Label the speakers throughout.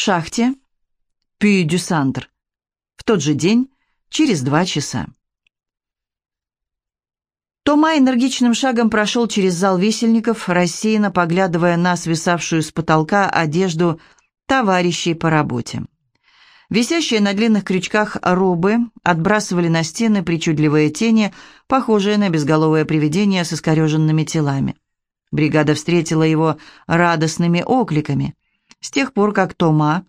Speaker 1: Шахте Пюй-дю-Сандр. В тот же день, через два часа. Тома энергичным шагом прошел через зал висельников, рассеянно поглядывая на свисавшую с потолка одежду товарищей по работе. Висящие на длинных крючках робы отбрасывали на стены причудливые тени, похожие на безголовое привидение с искореженными телами. Бригада встретила его радостными окликами. С тех пор, как Тома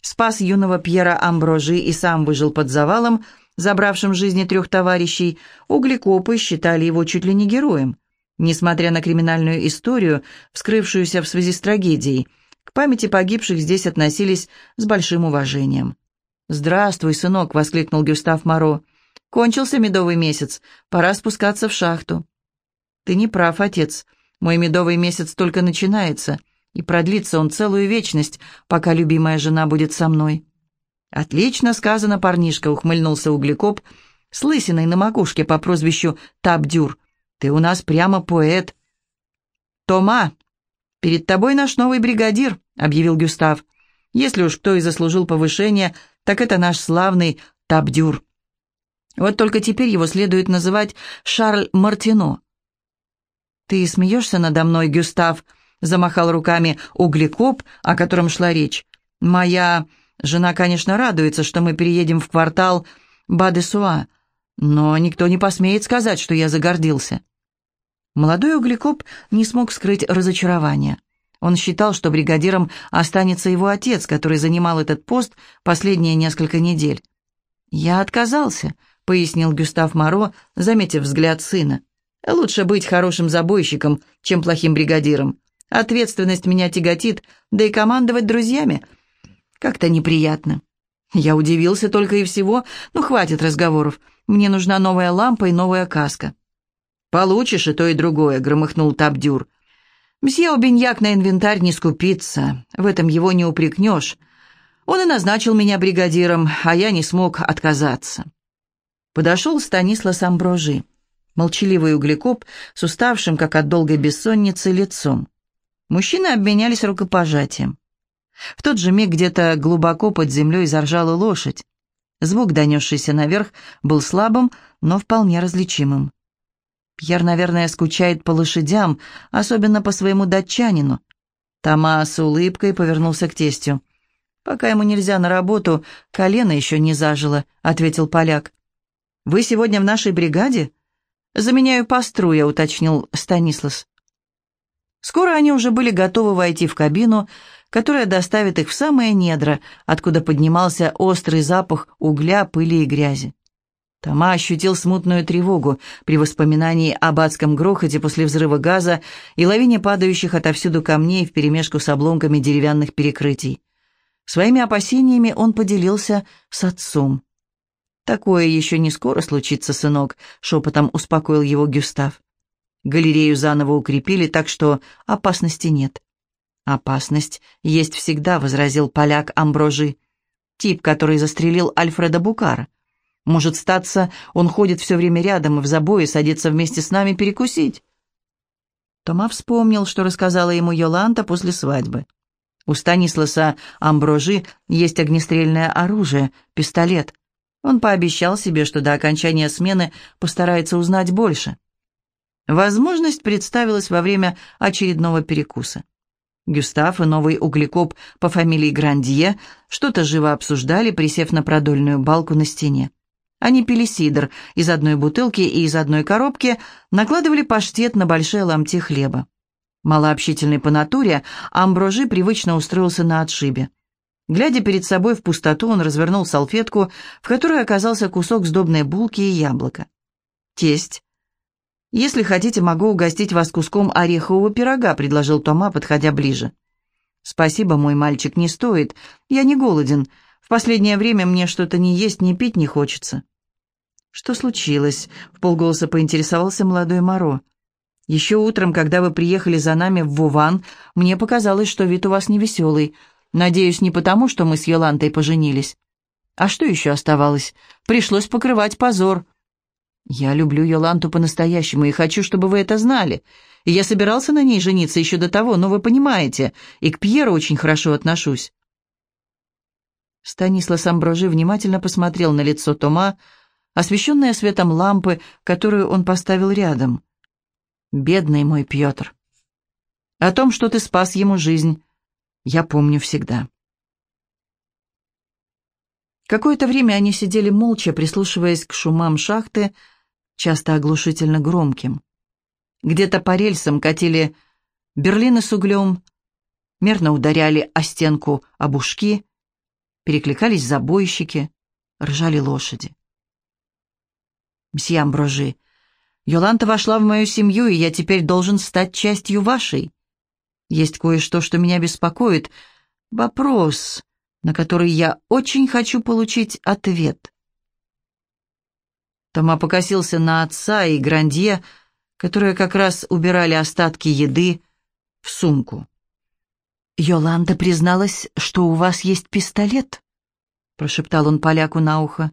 Speaker 1: спас юного Пьера Амброжи и сам выжил под завалом, забравшим жизни трех товарищей, углекопы считали его чуть ли не героем. Несмотря на криминальную историю, вскрывшуюся в связи с трагедией, к памяти погибших здесь относились с большим уважением. «Здравствуй, сынок!» — воскликнул Гюстав Моро. «Кончился медовый месяц, пора спускаться в шахту». «Ты не прав, отец. Мой медовый месяц только начинается, и продлится он целую вечность, пока любимая жена будет со мной». «Отлично сказано, парнишка», — ухмыльнулся углекоп, с лысиной на макушке по прозвищу Табдюр. «Ты у нас прямо поэт». «Тома, перед тобой наш новый бригадир», — объявил Гюстав. «Если уж кто и заслужил повышение, так это наш славный Табдюр. Вот только теперь его следует называть Шарль Мартино». «Ты смеешься надо мной, Гюстав?» — замахал руками углекоп, о котором шла речь. «Моя...» Жена, конечно, радуется, что мы переедем в квартал Бадесуа, но никто не посмеет сказать, что я загордился. Молодой углекоп не смог скрыть разочарование. Он считал, что бригадиром останется его отец, который занимал этот пост последние несколько недель. «Я отказался», — пояснил Гюстав Моро, заметив взгляд сына. «Лучше быть хорошим забойщиком, чем плохим бригадиром. Ответственность меня тяготит, да и командовать друзьями — как-то неприятно. Я удивился только и всего. Ну, хватит разговоров. Мне нужна новая лампа и новая каска. «Получишь и то, и другое», — громыхнул Табдюр. «Мсье Обиньяк на инвентарь не скупится. В этом его не упрекнешь. Он и назначил меня бригадиром, а я не смог отказаться». Подошел Станислав Амброжи, молчаливый углекоп с уставшим, как от долгой бессонницы, лицом. Мужчины обменялись рукопожатием. В тот же миг где-то глубоко под землей заржала лошадь. Звук, донесшийся наверх, был слабым, но вполне различимым. Пьер, наверное, скучает по лошадям, особенно по своему датчанину. Тома с улыбкой повернулся к тестю. «Пока ему нельзя на работу, колено еще не зажило», — ответил поляк. «Вы сегодня в нашей бригаде?» «Заменяю постру», — я уточнил Станислас. Скоро они уже были готовы войти в кабину, которая доставит их в самые недра, откуда поднимался острый запах угля, пыли и грязи. Тома ощутил смутную тревогу при воспоминании об адском грохоте после взрыва газа и лавине падающих отовсюду камней вперемешку с обломками деревянных перекрытий. Своими опасениями он поделился с отцом. «Такое еще не скоро случится, сынок», — шепотом успокоил его Гюстав. Галерею заново укрепили, так что опасности нет. «Опасность есть всегда», — возразил поляк Амброжи. «Тип, который застрелил Альфреда Букара. Может, статься, он ходит все время рядом и в забое садится вместе с нами перекусить». Тома вспомнил, что рассказала ему Йоланта после свадьбы. У Станисласа Амброжи есть огнестрельное оружие, пистолет. Он пообещал себе, что до окончания смены постарается узнать больше. Возможность представилась во время очередного перекуса. Гюстав и новый углекоп по фамилии Грандье что-то живо обсуждали, присев на продольную балку на стене. Они пили сидр из одной бутылки и из одной коробки, накладывали паштет на большие ломти хлеба. Малообщительный по натуре, Амброжи привычно устроился на отшибе. Глядя перед собой в пустоту, он развернул салфетку, в которой оказался кусок сдобной булки и яблоко. Тесть «Если хотите, могу угостить вас куском орехового пирога», — предложил Тома, подходя ближе. «Спасибо, мой мальчик, не стоит. Я не голоден. В последнее время мне что-то ни есть, ни пить не хочется». «Что случилось?» — в полголоса поинтересовался молодой Моро. «Еще утром, когда вы приехали за нами в Вуван, мне показалось, что вид у вас невеселый. Надеюсь, не потому, что мы с Йолантой поженились. А что еще оставалось? Пришлось покрывать позор». Я люблю Йоланту по-настоящему и хочу, чтобы вы это знали. Я собирался на ней жениться еще до того, но вы понимаете, и к Пьеру очень хорошо отношусь». Станислав Амброжи внимательно посмотрел на лицо Тома, освещенное светом лампы, которую он поставил рядом. «Бедный мой Пьетр! О том, что ты спас ему жизнь, я помню всегда». Какое-то время они сидели молча, прислушиваясь к шумам шахты, часто оглушительно громким. Где-то по рельсам катили берлины с углем, мерно ударяли о стенку обушки, перекликались забойщики, ржали лошади. «Мсье Амброжи, Йоланта вошла в мою семью, и я теперь должен стать частью вашей. Есть кое-что, что меня беспокоит. Вопрос, на который я очень хочу получить ответ». Тома покосился на отца и Грандье, которые как раз убирали остатки еды в сумку. «Йоланда призналась, что у вас есть пистолет», — прошептал он поляку на ухо.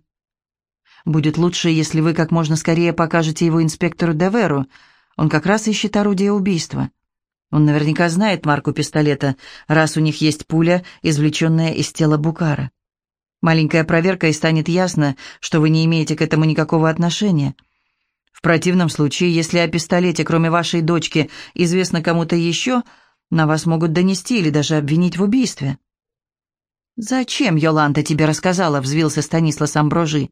Speaker 1: «Будет лучше, если вы как можно скорее покажете его инспектору Деверу. Он как раз ищет орудие убийства. Он наверняка знает марку пистолета, раз у них есть пуля, извлеченная из тела Букара. Маленькая проверка, и станет ясно, что вы не имеете к этому никакого отношения. В противном случае, если о пистолете, кроме вашей дочки, известно кому-то еще, — на вас могут донести или даже обвинить в убийстве». «Зачем Йоланта тебе рассказала?» — взвился Станислав Амброжи.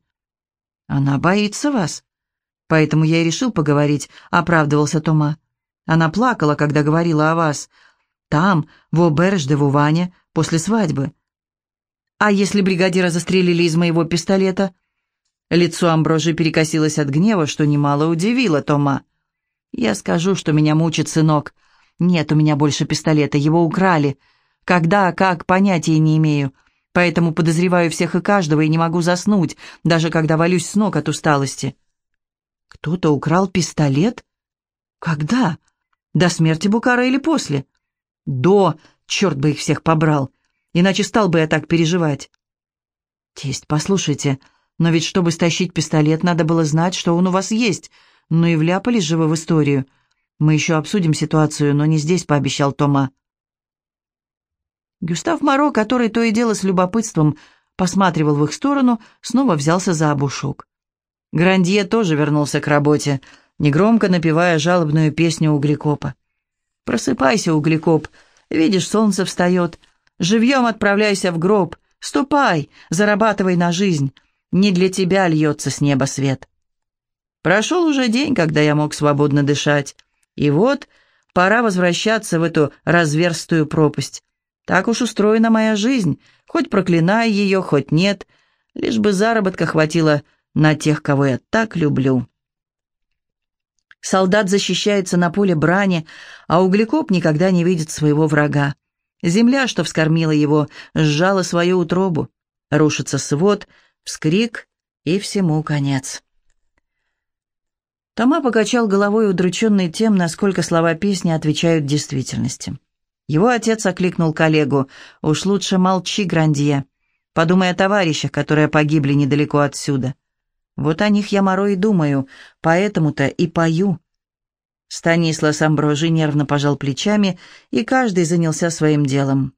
Speaker 1: «Она боится вас. Поэтому я и решил поговорить», — оправдывался Тома. «Она плакала, когда говорила о вас. Там, в Оберж-де Вуване, после свадьбы. А если бригадира застрелили из моего пистолета?» Лицо Амброжи перекосилось от гнева, что немало удивило Тома. «Я скажу, что меня мучит сынок», «Нет у меня больше пистолета, его украли. Когда, как, понятия не имею. Поэтому подозреваю всех и каждого и не могу заснуть, даже когда валюсь с ног от усталости». «Кто-то украл пистолет? Когда? До смерти Букара или после?» «До, черт бы их всех побрал, иначе стал бы я так переживать». «Тесть, послушайте, но ведь чтобы стащить пистолет, надо было знать, что он у вас есть. Ну и вляпались же вы в историю. «Мы еще обсудим ситуацию, но не здесь», — пообещал Тома. Гюстав Моро, который то и дело с любопытством посматривал в их сторону, снова взялся за обушок. Грандье тоже вернулся к работе, негромко напевая жалобную песню Углекопа. «Просыпайся, Углекоп, видишь, солнце встает. Живьем отправляйся в гроб. Ступай, зарабатывай на жизнь. Не для тебя льется с неба свет». Прошел уже день, когда я мог свободно дышать. И вот пора возвращаться в эту разверстую пропасть. Так уж устроена моя жизнь, хоть проклинай ее, хоть нет, лишь бы заработка хватило на тех, кого я так люблю. Солдат защищается на поле брани, а углекоп никогда не видит своего врага. Земля, что вскормила его, сжала свою утробу. Рушится свод, вскрик, и всему конец. Тома покачал головой, удрученный тем, насколько слова песни отвечают действительности. Его отец окликнул коллегу. «Уж лучше молчи, Грандье. Подумай о товарищах, которые погибли недалеко отсюда. Вот о них я морой и думаю, поэтому-то и пою». Станислав Амброжи нервно пожал плечами, и каждый занялся своим делом.